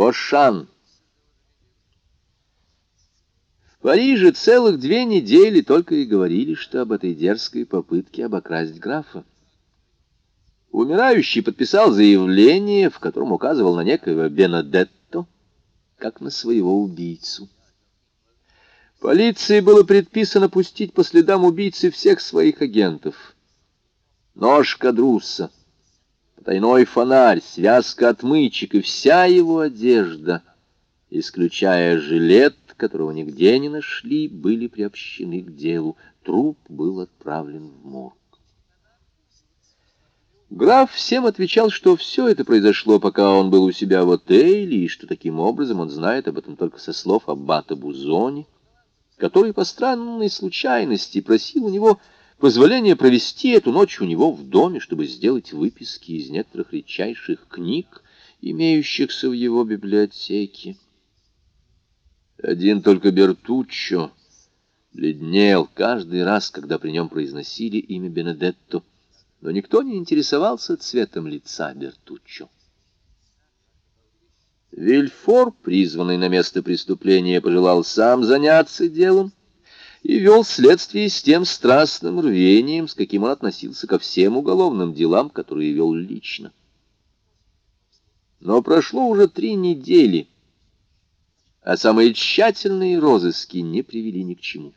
Бошан. В Париже целых две недели только и говорили, что об этой дерзкой попытке обокрасть графа. Умирающий подписал заявление, в котором указывал на некоего Бенедетто, как на своего убийцу. Полиции было предписано пустить по следам убийцы всех своих агентов. Нож Кадрусса — потайной фонарь, связка отмычек и вся его одежда, исключая жилет, которого нигде не нашли, были приобщены к делу. Труп был отправлен в морг. Граф всем отвечал, что все это произошло, пока он был у себя в отеле, и что таким образом он знает об этом только со слов аббата Бузони, который по странной случайности просил у него позволение провести эту ночь у него в доме, чтобы сделать выписки из некоторых редчайших книг, имеющихся в его библиотеке. Один только Бертуччо бледнел каждый раз, когда при нем произносили имя Бенедетто, но никто не интересовался цветом лица Бертуччо. Вильфор, призванный на место преступления, пожелал сам заняться делом, и вел следствие с тем страстным рвением, с каким он относился ко всем уголовным делам, которые вел лично. Но прошло уже три недели, а самые тщательные розыски не привели ни к чему.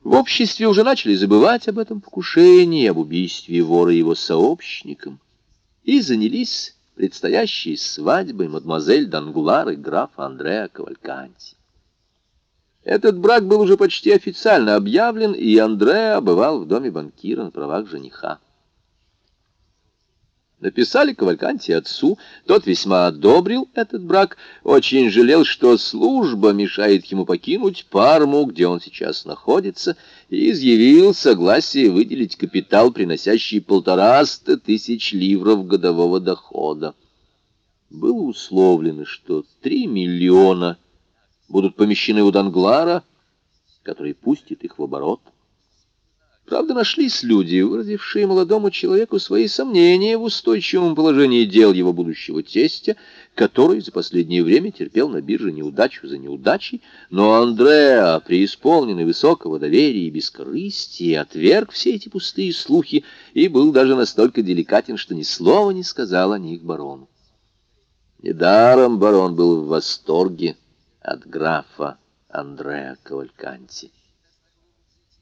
В обществе уже начали забывать об этом покушении, об убийстве вора его сообщникам, и занялись предстоящей свадьбой мадемуазель Данглар и графа Андреа Кавальканти. Этот брак был уже почти официально объявлен, и Андреа бывал в доме банкира на правах жениха. Написали Кавальканти отцу, тот весьма одобрил этот брак, очень жалел, что служба мешает ему покинуть Парму, где он сейчас находится, и изъявил согласие выделить капитал, приносящий полтораста тысяч ливров годового дохода. Было условлено, что три миллиона будут помещены у Данглара, который пустит их в оборот. Правда, нашлись люди, выразившие молодому человеку свои сомнения в устойчивом положении дел его будущего тестя, который за последнее время терпел на бирже неудачу за неудачей, но Андреа, преисполненный высокого доверия и бескорыстия, отверг все эти пустые слухи и был даже настолько деликатен, что ни слова не сказал о них барону. Недаром барон был в восторге от графа Андреа Кавальканти.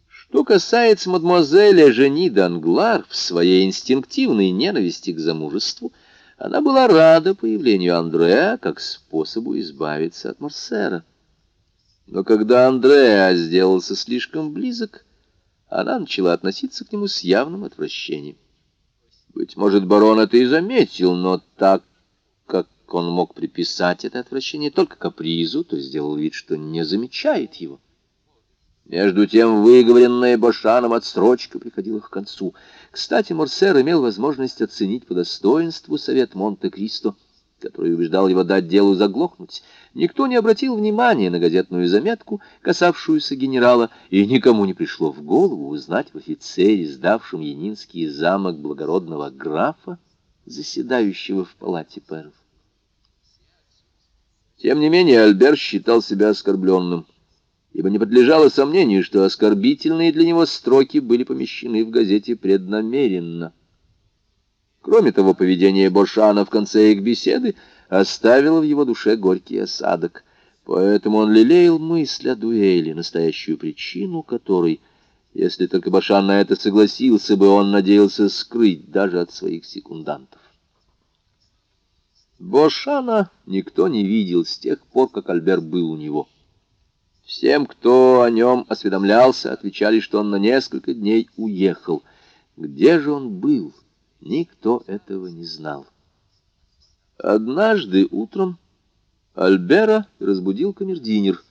Что касается мадемуазеля Жени Данглар, в своей инстинктивной ненависти к замужеству, она была рада появлению Андреа как способу избавиться от Марсера. Но когда Андреа сделался слишком близок, она начала относиться к нему с явным отвращением. Быть может, барон это и заметил, но так он мог приписать это отвращение только капризу, то сделал вид, что не замечает его. Между тем выговоренная Башаном отсрочка приходила к концу. Кстати, Морсер имел возможность оценить по достоинству совет Монте-Кристо, который убеждал его дать делу заглохнуть. Никто не обратил внимания на газетную заметку, касавшуюся генерала, и никому не пришло в голову узнать в офицере, сдавшем Янинский замок благородного графа, заседающего в палате пэров. Тем не менее, Альберт считал себя оскорбленным, ибо не подлежало сомнению, что оскорбительные для него строки были помещены в газете преднамеренно. Кроме того, поведение Бошана в конце их беседы оставило в его душе горький осадок, поэтому он лелеял мысль о дуэли, настоящую причину которой, если только Башан на это согласился бы, он надеялся скрыть даже от своих секундантов. Бошана никто не видел с тех пор, как Альбер был у него. Всем, кто о нем осведомлялся, отвечали, что он на несколько дней уехал. Где же он был, никто этого не знал. Однажды утром Альбера разбудил камердинер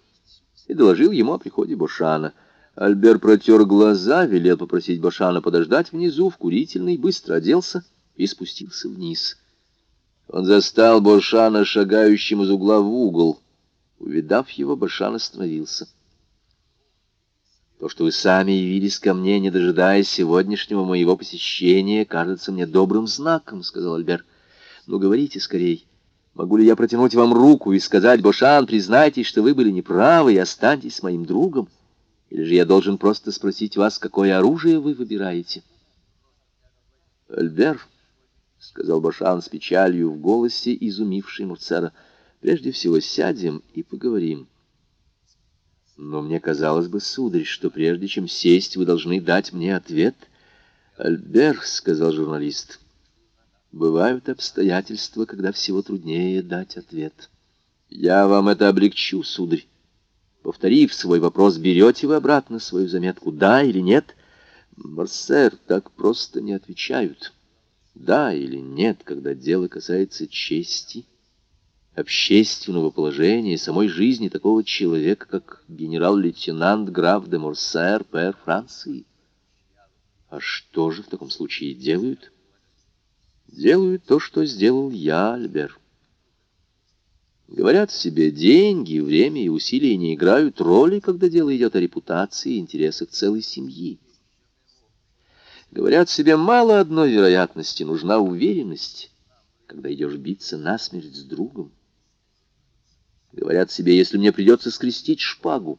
и доложил ему о приходе Бошана. Альбер протер глаза, велел попросить Бошана подождать внизу в курительной, быстро оделся и спустился вниз. Он застал Боршана шагающим из угла в угол. Увидав его, Боршан остановился. То, что вы сами явились ко мне, не дожидаясь сегодняшнего моего посещения, кажется мне добрым знаком, — сказал Альбер. Ну, говорите скорей. Могу ли я протянуть вам руку и сказать, Бошан, признайтесь, что вы были неправы и останьтесь моим другом? Или же я должен просто спросить вас, какое оружие вы выбираете? Альбер, — сказал Башан с печалью в голосе, изумивший Мурцера, — прежде всего сядем и поговорим. Но мне казалось бы, сударь, что прежде чем сесть, вы должны дать мне ответ. Альбер, — сказал журналист, — Бывают обстоятельства, когда всего труднее дать ответ. Я вам это облегчу, сударь. Повторив свой вопрос, берете вы обратно свою заметку, да или нет? Марсер, так просто не отвечают. Да или нет, когда дело касается чести, общественного положения, самой жизни такого человека, как генерал-лейтенант граф де Морсер, пэр Франции. А что же в таком случае делают? — делают то, что сделал я, Альбер. Говорят себе, деньги, время и усилия не играют роли, когда дело идет о репутации и интересах целой семьи. Говорят себе, мало одной вероятности, нужна уверенность, когда идешь биться насмерть с другом. Говорят себе, если мне придется скрестить шпагу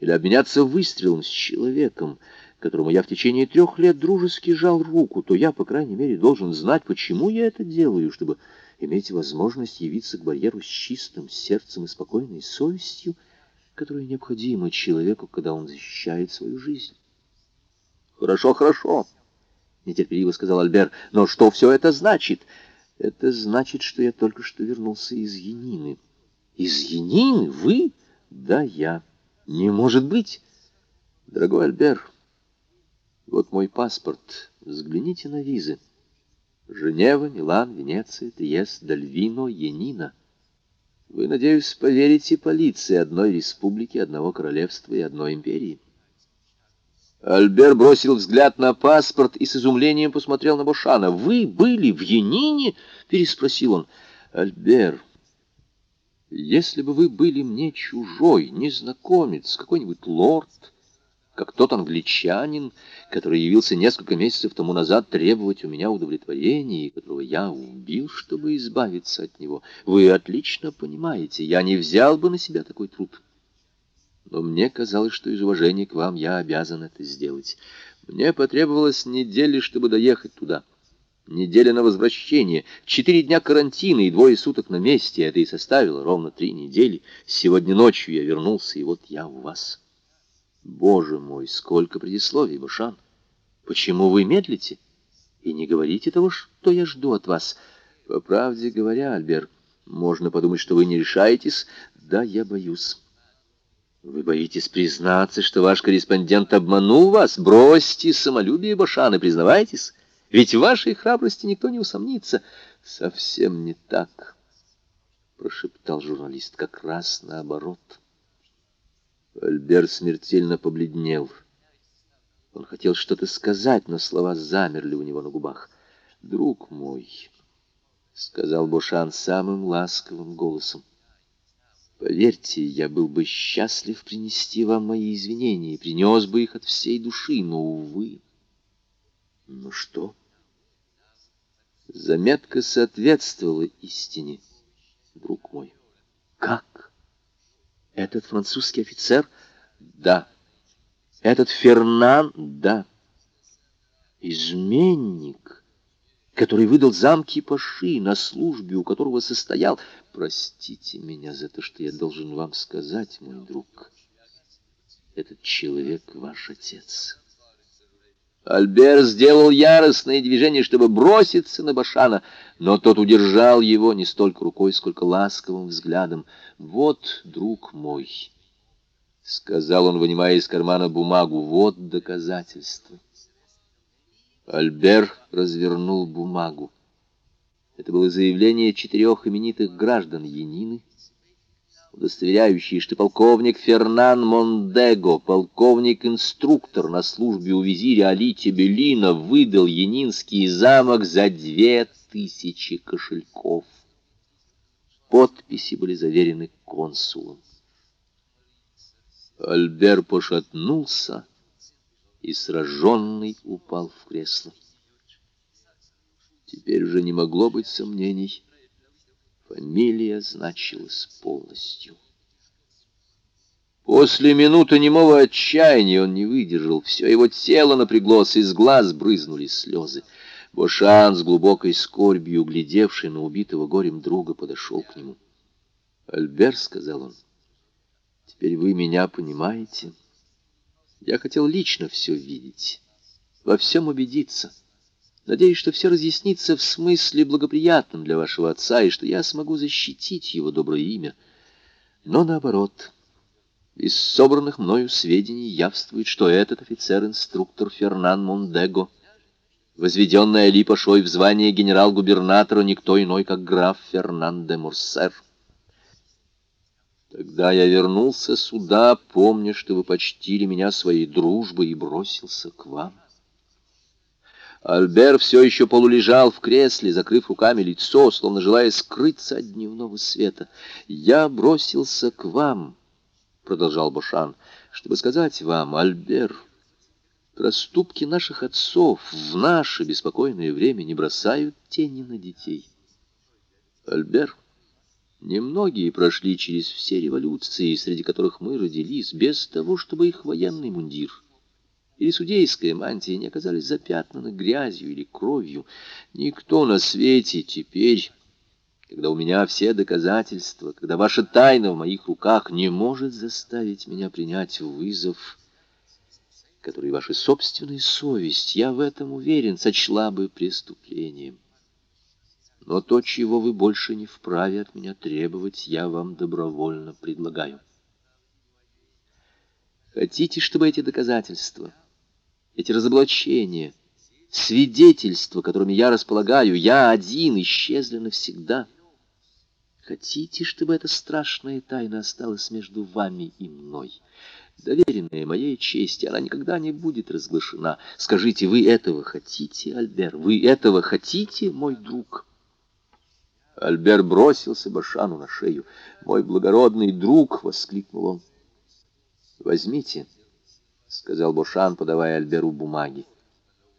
или обменяться выстрелом с человеком, которому я в течение трех лет дружески жал руку, то я, по крайней мере, должен знать, почему я это делаю, чтобы иметь возможность явиться к барьеру с чистым сердцем и спокойной совестью, которая необходима человеку, когда он защищает свою жизнь. «Хорошо, хорошо», — нетерпеливо сказал Альбер, — «но что все это значит?» «Это значит, что я только что вернулся из Янины». «Из Янины? Вы?» «Да, я». «Не может быть!» «Дорогой Альбер...» Вот мой паспорт. Взгляните на визы. Женева, Милан, Венеция, Триест, Дальвино, Янина. Вы, надеюсь, поверите полиции одной республики, одного королевства и одной империи. Альбер бросил взгляд на паспорт и с изумлением посмотрел на Бушана. «Вы были в Янине?» — переспросил он. «Альбер, если бы вы были мне чужой, незнакомец, какой-нибудь лорд...» как тот англичанин, который явился несколько месяцев тому назад требовать у меня удовлетворения, и которого я убил, чтобы избавиться от него. Вы отлично понимаете, я не взял бы на себя такой труд. Но мне казалось, что из уважения к вам я обязан это сделать. Мне потребовалось недели, чтобы доехать туда. Неделя на возвращение, четыре дня карантина и двое суток на месте. Это и составило ровно три недели. Сегодня ночью я вернулся, и вот я у вас». Боже мой, сколько предисловий, Башан! Почему вы медлите? И не говорите того, что я жду от вас. По правде говоря, Альбер, можно подумать, что вы не решаетесь. Да, я боюсь. Вы боитесь признаться, что ваш корреспондент обманул вас? Бросьте самолюбие, Башан, и признавайтесь. Ведь в вашей храбрости никто не усомнится. Совсем не так, прошептал журналист, как раз наоборот. Альбер смертельно побледнел. Он хотел что-то сказать, но слова замерли у него на губах. «Друг мой», — сказал Бошан самым ласковым голосом, — «поверьте, я был бы счастлив принести вам мои извинения принес бы их от всей души, но, увы». «Ну что?» Заметка соответствовала истине, друг мой. «Как?» Этот французский офицер? Да. Этот Фернан? Да. Изменник, который выдал замки Паши на службе, у которого состоял... Простите меня за то, что я должен вам сказать, мой друг. Этот человек ваш отец. Альбер сделал яростное движение, чтобы броситься на Башана, но тот удержал его не столько рукой, сколько ласковым взглядом. «Вот, друг мой», — сказал он, вынимая из кармана бумагу, — «вот доказательство». Альбер развернул бумагу. Это было заявление четырех именитых граждан Янины, удостоверяющие, что полковник Фернан Мондего, полковник-инструктор на службе у визиря Али Тебелина, выдал Янинский замок за две тысячи кошельков. Подписи были заверены консулом. Альбер пошатнулся и сраженный упал в кресло. Теперь уже не могло быть сомнений. Фамилия значилась полностью. После минуты немого отчаяния он не выдержал. Все его тело напряглось, из глаз брызнули слезы. Бошан с глубокой скорбью, глядевший на убитого горем друга, подошел к нему. «Альбер», — сказал он, — «теперь вы меня понимаете. Я хотел лично все видеть, во всем убедиться». Надеюсь, что все разъяснится в смысле благоприятном для вашего отца, и что я смогу защитить его доброе имя. Но наоборот, из собранных мною сведений явствует, что этот офицер-инструктор Фернан Мондего, возведенный Али Пашой в звание генерал-губернатора, никто иной, как граф Фернан де Мурсер. Тогда я вернулся сюда, помня, что вы почтили меня своей дружбой, и бросился к вам. Альбер все еще полулежал в кресле, закрыв руками лицо, словно желая скрыться от дневного света. «Я бросился к вам», — продолжал Бошан, — «чтобы сказать вам, Альбер, проступки наших отцов в наше беспокойное время не бросают тени на детей. Альбер, немногие прошли через все революции, среди которых мы родились, без того, чтобы их военный мундир — или судейская мантия не оказались запятнаны грязью или кровью. Никто на свете теперь, когда у меня все доказательства, когда ваша тайна в моих руках, не может заставить меня принять вызов, который ваша собственная совесть, я в этом уверен, сочла бы преступлением. Но то, чего вы больше не вправе от меня требовать, я вам добровольно предлагаю. Хотите, чтобы эти доказательства эти разоблачения, свидетельства, которыми я располагаю, я один, исчезли навсегда. Хотите, чтобы эта страшная тайна осталась между вами и мной? Доверенная моей чести, она никогда не будет разглашена. Скажите, вы этого хотите, Альбер? Вы этого хотите, мой друг?» Альбер бросился Башану на шею. «Мой благородный друг!» — воскликнул он. «Возьмите». — сказал Бошан, подавая Альберу бумаги.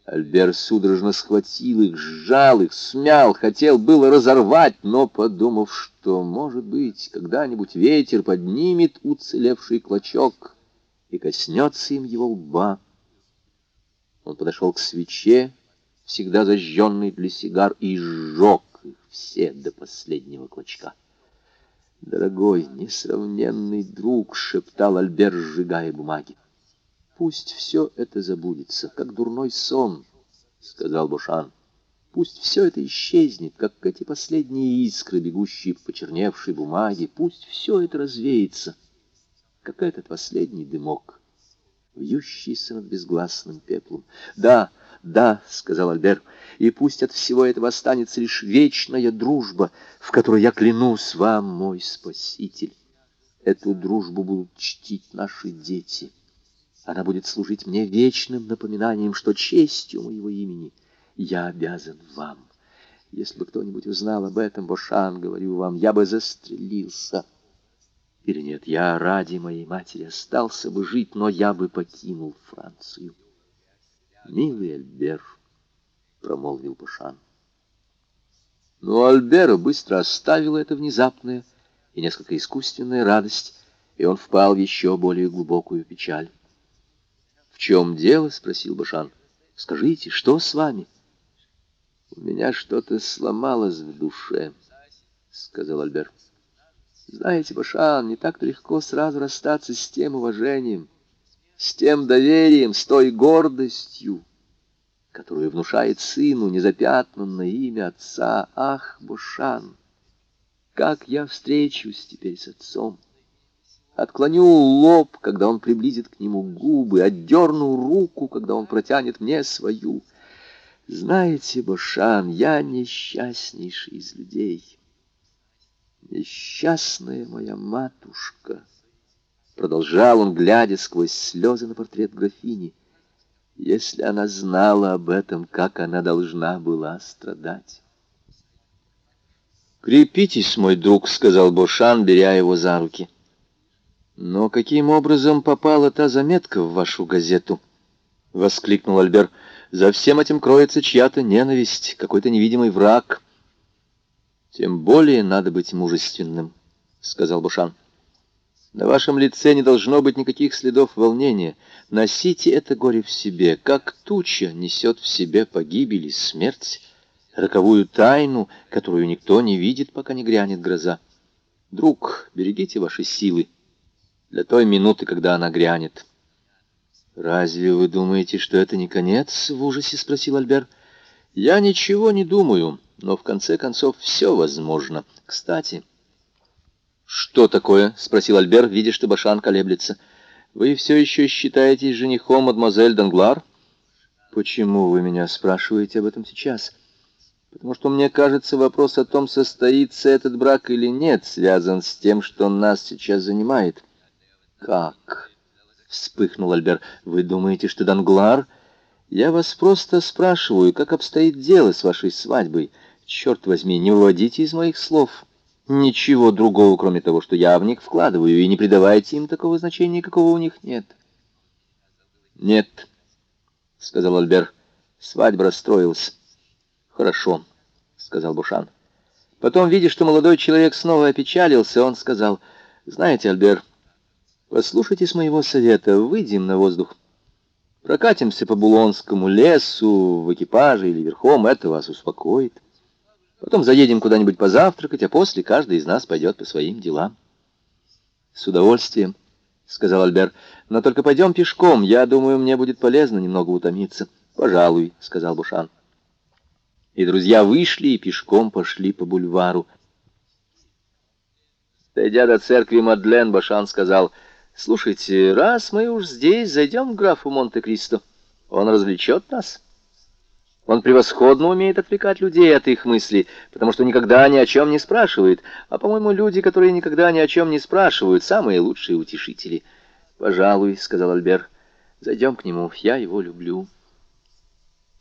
Альбер судорожно схватил их, сжал их, смял, хотел было разорвать, но, подумав, что, может быть, когда-нибудь ветер поднимет уцелевший клочок и коснется им его лба, он подошел к свече, всегда зажженной для сигар, и сжег их все до последнего клочка. «Дорогой, несравненный друг!» — шептал Альбер, сжигая бумаги. Пусть все это забудется, как дурной сон, — сказал Бушан. Пусть все это исчезнет, как эти последние искры, бегущие по почерневшей бумаге. Пусть все это развеется, как этот последний дымок, вьющийся над безгласным пеплом. Да, да, — сказал Альбер, — и пусть от всего этого останется лишь вечная дружба, в которой я клянусь вам, мой спаситель. Эту дружбу будут чтить наши дети. Она будет служить мне вечным напоминанием, что честью моего имени я обязан вам. Если бы кто-нибудь узнал об этом, Бошан, говорю вам, я бы застрелился. Или нет, я ради моей матери остался бы жить, но я бы покинул Францию. Милый Альбер, промолвил Бошан. Но Альбера быстро оставила это внезапная и несколько искусственная радость, и он впал в еще более глубокую печаль. «В чем дело?» — спросил Башан. «Скажите, что с вами?» «У меня что-то сломалось в душе», — сказал Альбер. «Знаете, Башан, не так-то легко сразу расстаться с тем уважением, с тем доверием, с той гордостью, которую внушает сыну незапятнанное имя отца. Ах, Бушан, как я встречусь теперь с отцом!» Отклоню лоб, когда он приблизит к нему губы, отдерну руку, когда он протянет мне свою. Знаете, Башан, я несчастнейший из людей. Несчастная моя матушка, продолжал он, глядя сквозь слезы на портрет графини. Если она знала об этом, как она должна была страдать. «Крепитесь, мой друг», — сказал Бошан, беря его за руки. «Но каким образом попала та заметка в вашу газету?» — воскликнул Альбер. «За всем этим кроется чья-то ненависть, какой-то невидимый враг». Тем более надо быть мужественным, — сказал Бушан. На вашем лице не должно быть никаких следов волнения. Носите это горе в себе, как туча несет в себе погибель и смерть, роковую тайну, которую никто не видит, пока не грянет гроза. Друг, берегите ваши силы для той минуты, когда она грянет. «Разве вы думаете, что это не конец?» — в ужасе спросил Альбер. «Я ничего не думаю, но в конце концов все возможно. Кстати...» «Что такое?» — спросил Альбер, видя, что Башан колеблется. «Вы все еще считаетесь женихом мадемуазель Данглар?» «Почему вы меня спрашиваете об этом сейчас?» «Потому что, мне кажется, вопрос о том, состоится этот брак или нет, связан с тем, что нас сейчас занимает». «Как?» — вспыхнул Альбер. «Вы думаете, что Данглар...» «Я вас просто спрашиваю, как обстоит дело с вашей свадьбой. Черт возьми, не выводите из моих слов ничего другого, кроме того, что я в них вкладываю, и не придавайте им такого значения, какого у них нет». «Нет», — сказал Альбер. «Свадьба расстроилась». «Хорошо», — сказал Бушан. Потом, видя, что молодой человек снова опечалился, он сказал, «Знаете, Альбер, Послушайтесь моего совета, выйдем на воздух. Прокатимся по Булонскому лесу, в экипаже или верхом, это вас успокоит. Потом заедем куда-нибудь позавтракать, а после каждый из нас пойдет по своим делам. С удовольствием, — сказал Альбер, — но только пойдем пешком, я думаю, мне будет полезно немного утомиться. Пожалуй, — сказал Бушан. И друзья вышли и пешком пошли по бульвару. Дойдя до церкви Мадлен, Башан сказал — Слушайте, раз мы уж здесь, зайдем к графу Монте-Кристо. Он развлечет нас. Он превосходно умеет отвлекать людей от их мыслей, потому что никогда ни о чем не спрашивает. А, по-моему, люди, которые никогда ни о чем не спрашивают, самые лучшие утешители. «Пожалуй», — сказал Альбер, — «зайдем к нему, я его люблю».